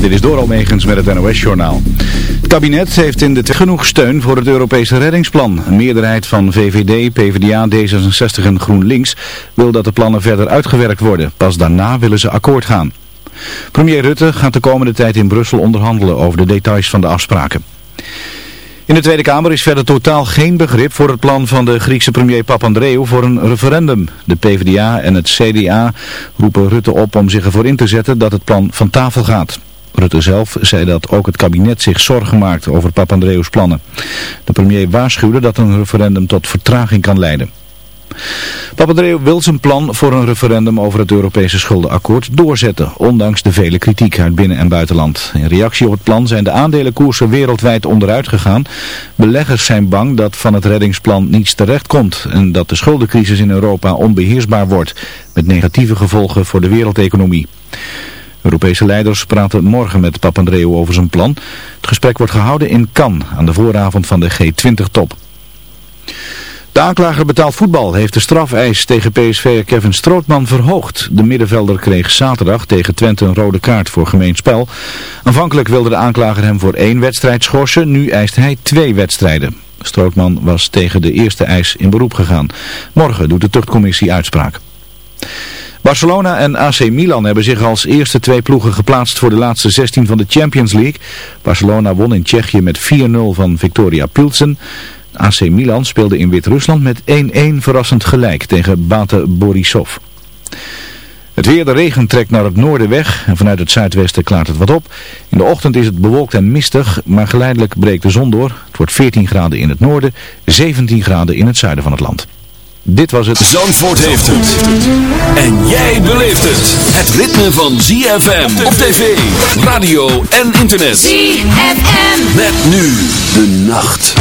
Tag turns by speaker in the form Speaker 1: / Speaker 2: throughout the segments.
Speaker 1: Dit is Doral Megens met het NOS-journaal. Het kabinet heeft in de genoeg steun voor het Europese reddingsplan. Een meerderheid van VVD, PvdA, D66 en GroenLinks wil dat de plannen verder uitgewerkt worden. Pas daarna willen ze akkoord gaan. Premier Rutte gaat de komende tijd in Brussel onderhandelen over de details van de afspraken. In de Tweede Kamer is verder totaal geen begrip voor het plan van de Griekse premier Papandreou voor een referendum. De PvdA en het CDA roepen Rutte op om zich ervoor in te zetten dat het plan van tafel gaat. Rutte zelf zei dat ook het kabinet zich zorgen maakt over Papandreou's plannen. De premier waarschuwde dat een referendum tot vertraging kan leiden. Papandreou wil zijn plan voor een referendum over het Europese schuldenakkoord doorzetten, ondanks de vele kritiek uit binnen- en buitenland. In reactie op het plan zijn de aandelenkoersen wereldwijd onderuit gegaan. Beleggers zijn bang dat van het reddingsplan niets terecht komt en dat de schuldencrisis in Europa onbeheersbaar wordt, met negatieve gevolgen voor de wereldeconomie. Europese leiders praten morgen met Papandreou over zijn plan. Het gesprek wordt gehouden in Cannes aan de vooravond van de G20-top. De aanklager betaald voetbal heeft de strafeis tegen PSV Kevin Strootman verhoogd. De middenvelder kreeg zaterdag tegen Twente een rode kaart voor gemeen spel. Aanvankelijk wilde de aanklager hem voor één wedstrijd schorsen, nu eist hij twee wedstrijden. Strootman was tegen de eerste eis in beroep gegaan. Morgen doet de tuchtcommissie uitspraak. Barcelona en AC Milan hebben zich als eerste twee ploegen geplaatst voor de laatste 16 van de Champions League. Barcelona won in Tsjechië met 4-0 van Victoria Pilsen. AC Milan speelde in Wit-Rusland met 1-1 verrassend gelijk tegen Bate Borisov. Het weer, de regen trekt naar het noorden weg en vanuit het zuidwesten klaart het wat op. In de ochtend is het bewolkt en mistig, maar geleidelijk breekt de zon door. Het wordt 14 graden in het noorden, 17 graden in het zuiden van het land. Dit was het.
Speaker 2: Zandvoort heeft het. En jij beleeft het. Het ritme van ZFM op tv, radio en internet.
Speaker 3: ZFM.
Speaker 2: Met nu de nacht.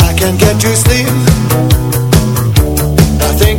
Speaker 4: I can't get to sleep.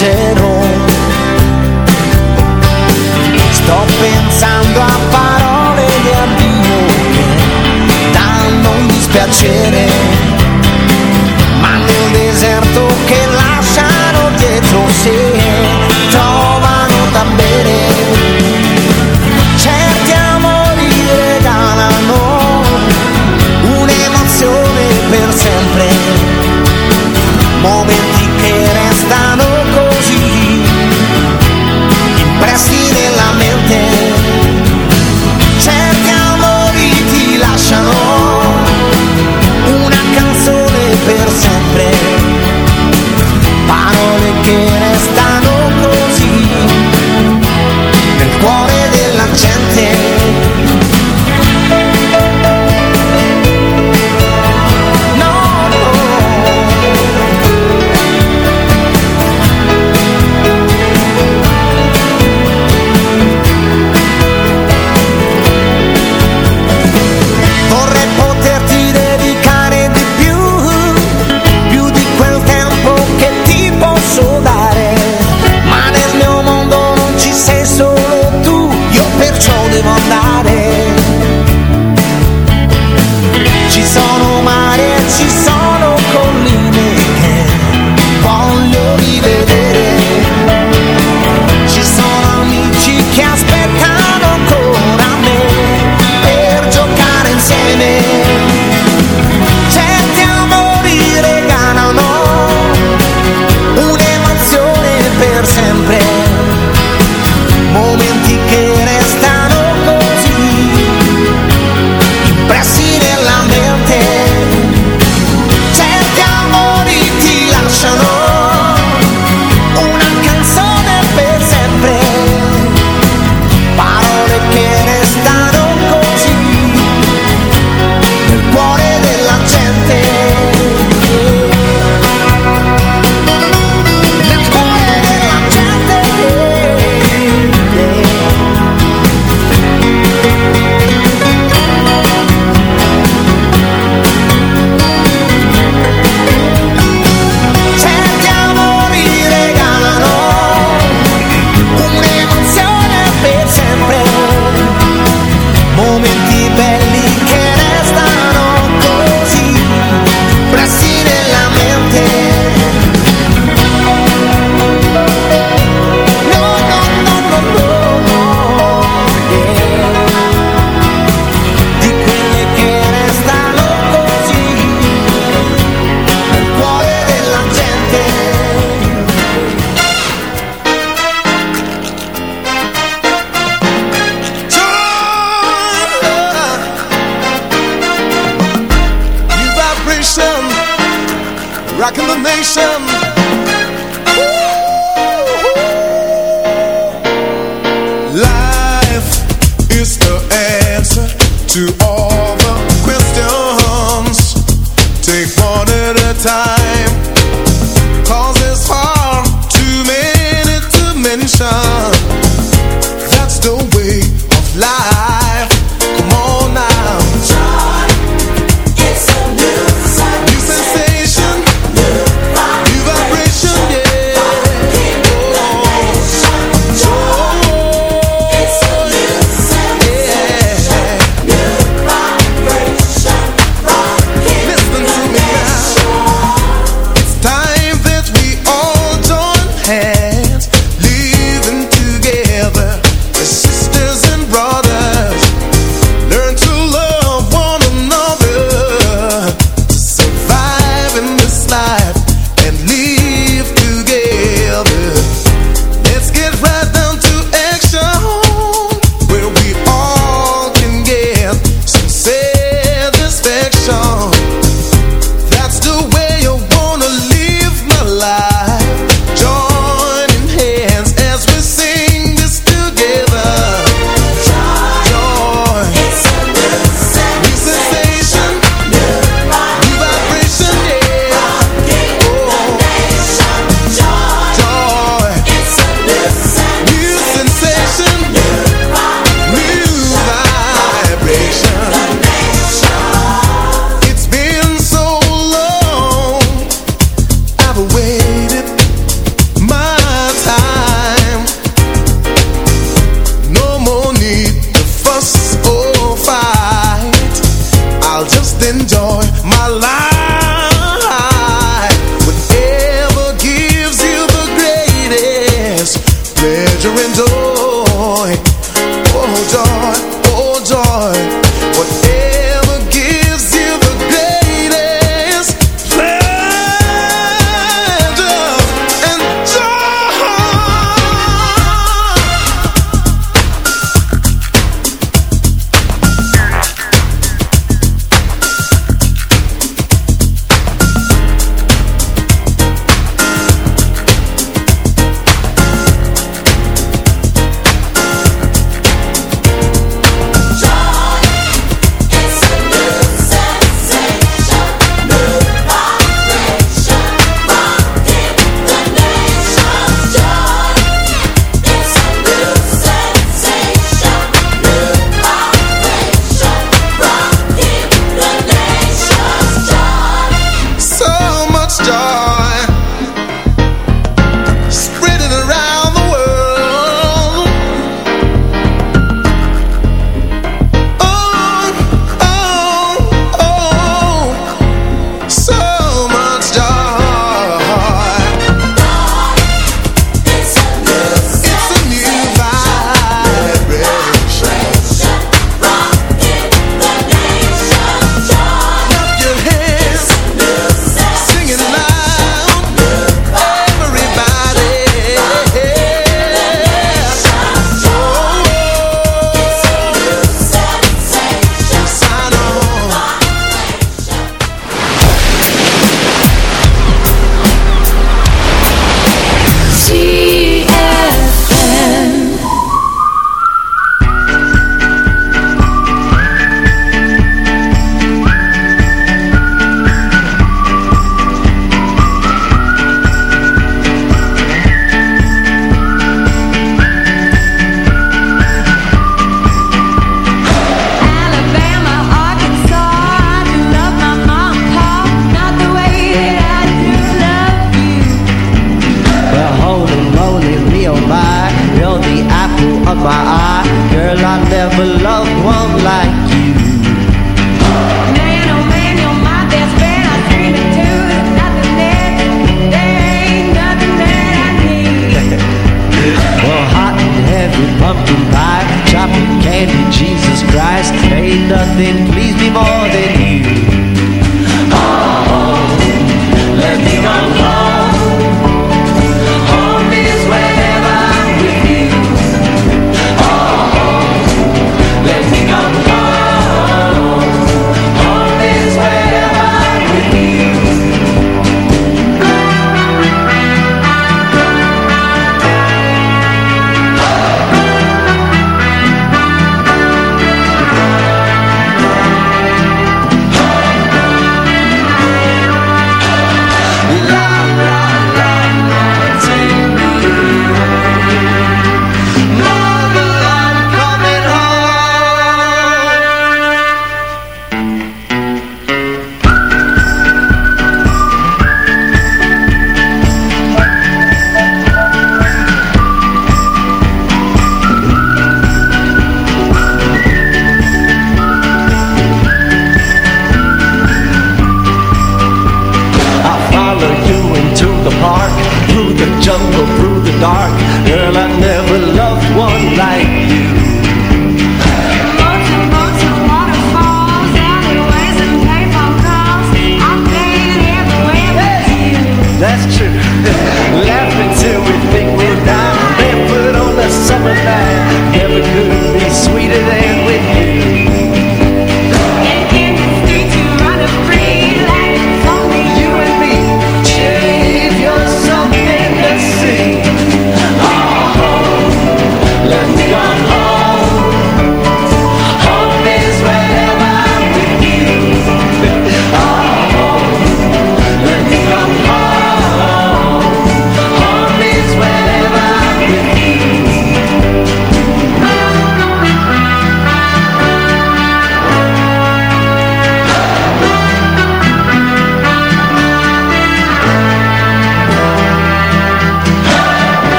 Speaker 5: lleno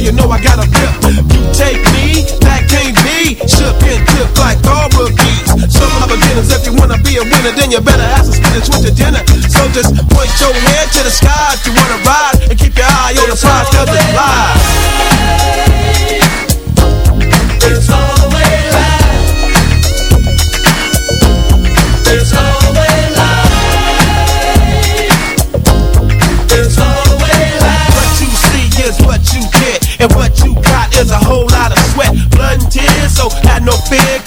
Speaker 5: you
Speaker 6: know I got a grip. You take me, that can't be. Shook and tipped like all rookies. Some are beginners. If you wanna be a winner, then you better have some spinach with your dinner. So just point your head to the sky if you wanna ride, and keep your eye on the prize 'cause it's live.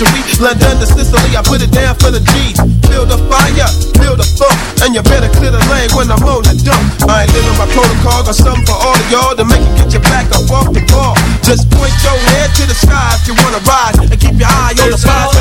Speaker 6: century. London to Sicily, I put it down for the G's. Build a fire, build a funk, and you better clear the lane when I'm on the dump. I ain't living my protocol, got something for all of y'all to make it get your back up off the ball. Just point your head to the sky if you wanna rise, and keep your eye on the prize.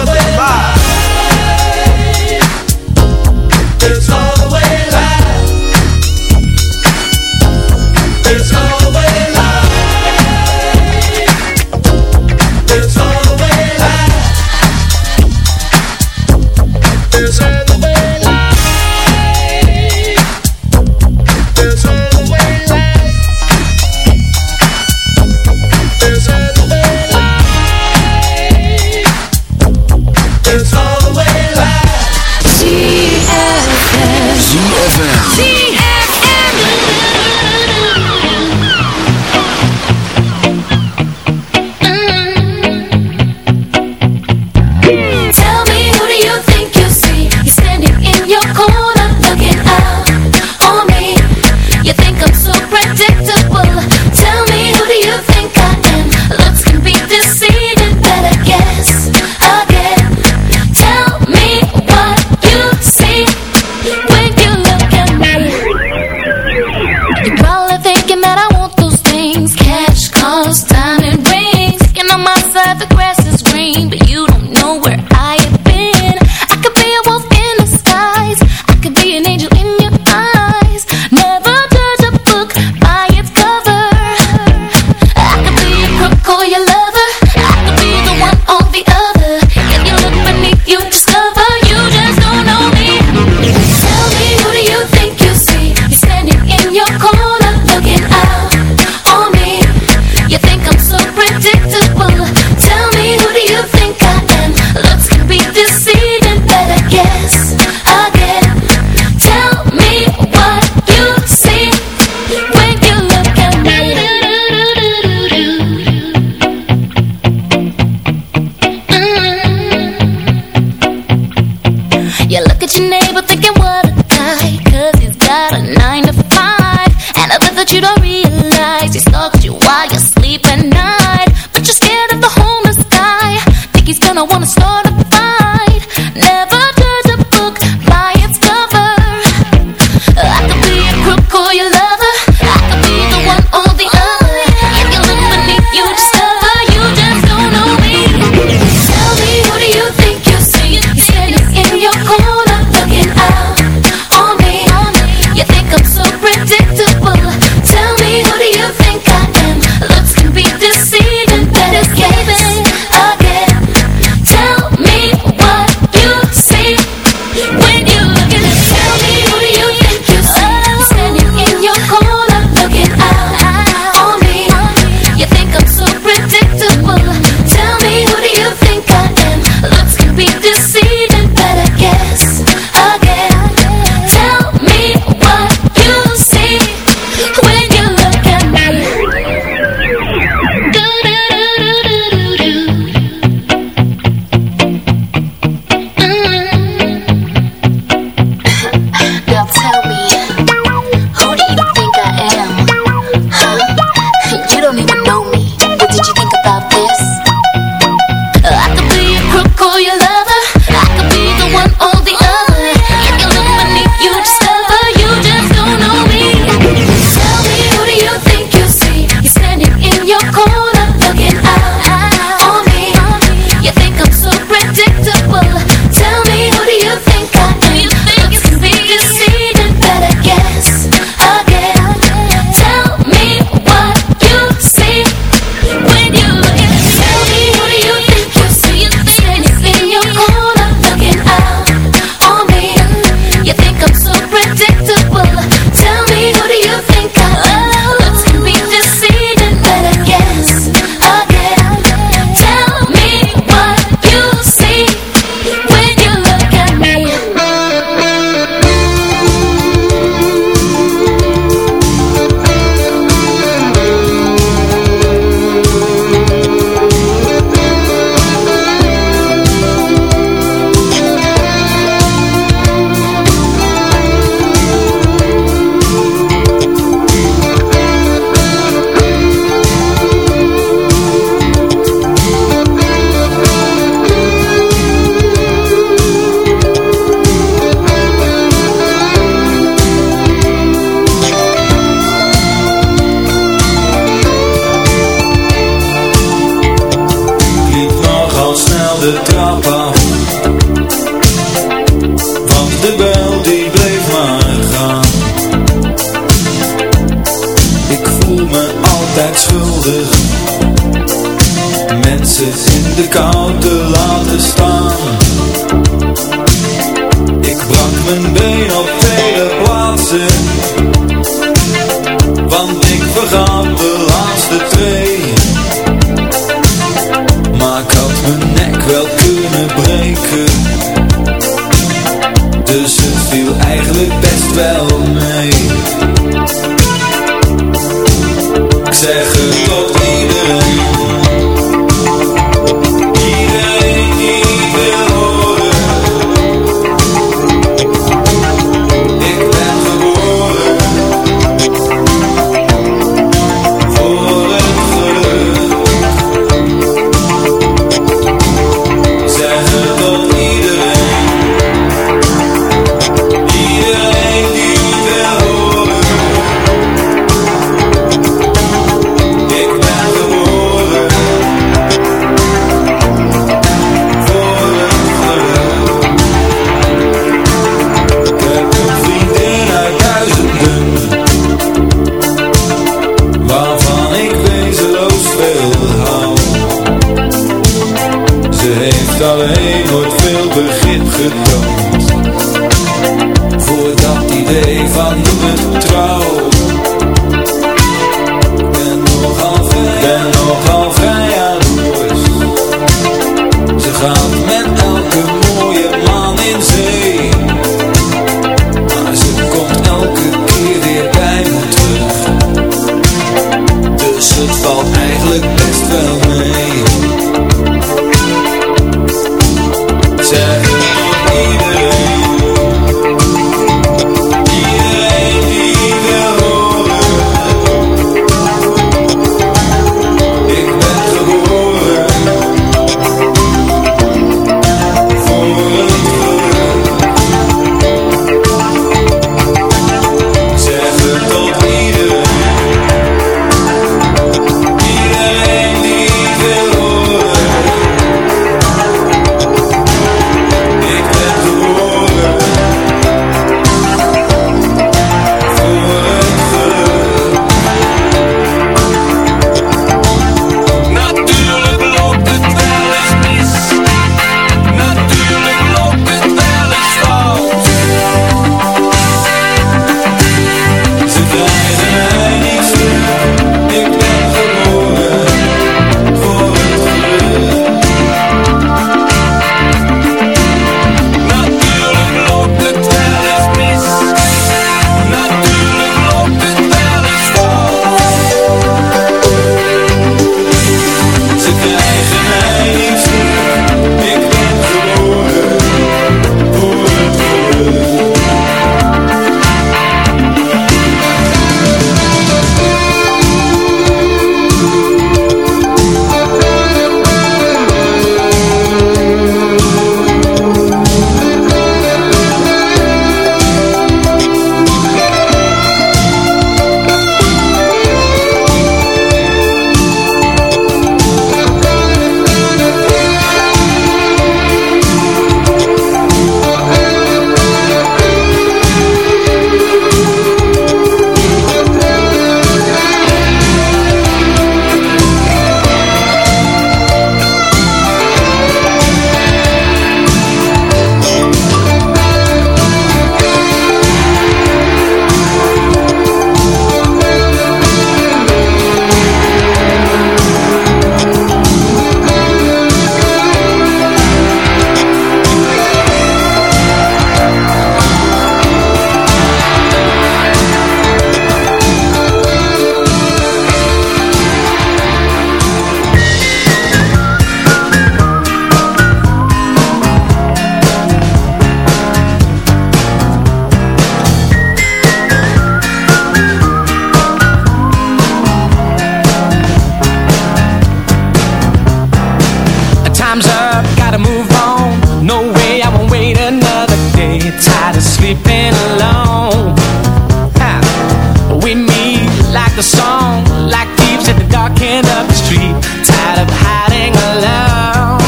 Speaker 6: we
Speaker 7: meet like the
Speaker 8: song, like thieves at the dark end of the street, tired of hiding alone.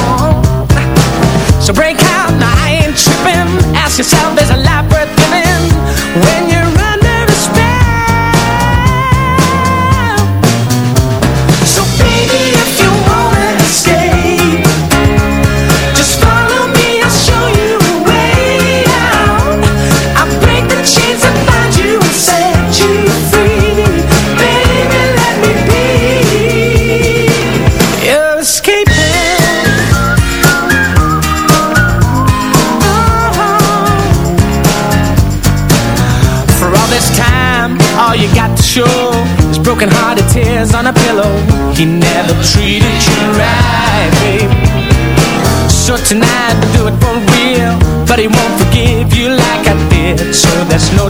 Speaker 8: So break out, now I ain't tripping. Ask yourself, there's a Broken-hearted tears on
Speaker 9: a pillow.
Speaker 10: He never treated you right, babe. So tonight, do it for real. But he won't forgive you like I did. So there's no